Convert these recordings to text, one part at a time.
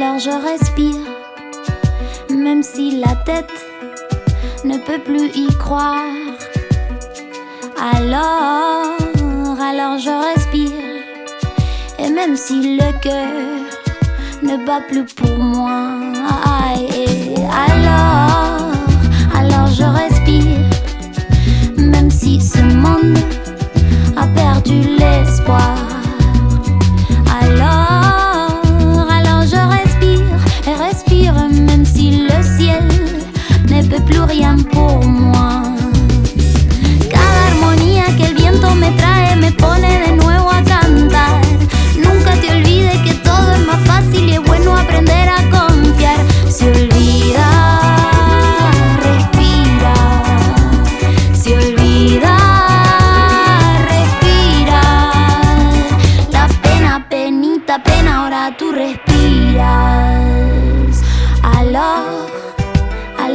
alors je respire, même si la tête ne peut plus y croire. Alors, alors je respire, et même si le cœur ne bat plus pour moi.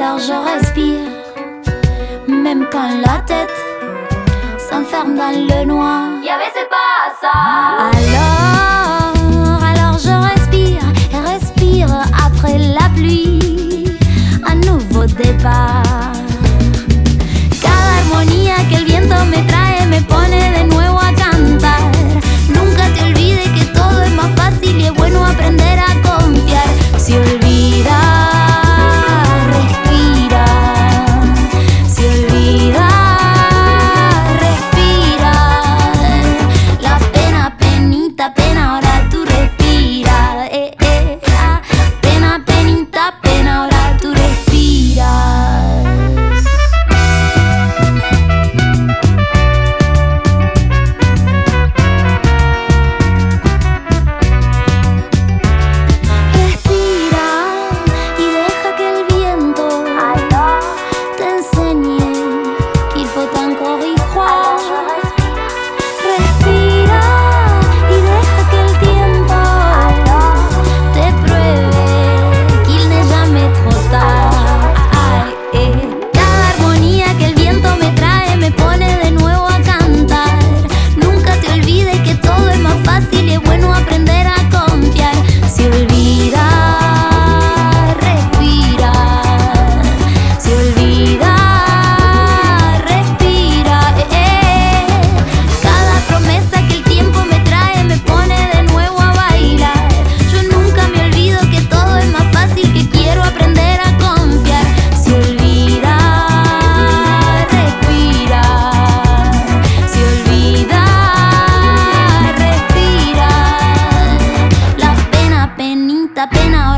alors je respire, même quand la tête s'enferme dans le noir. Y'avait c'est pas ça. Alors, alors je respire respire après la pluie, un nouveau départ.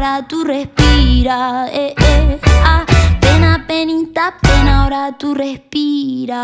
ahora tú respira. Eh, eh, ah. Pena, penita, pena, ahora tú respiras.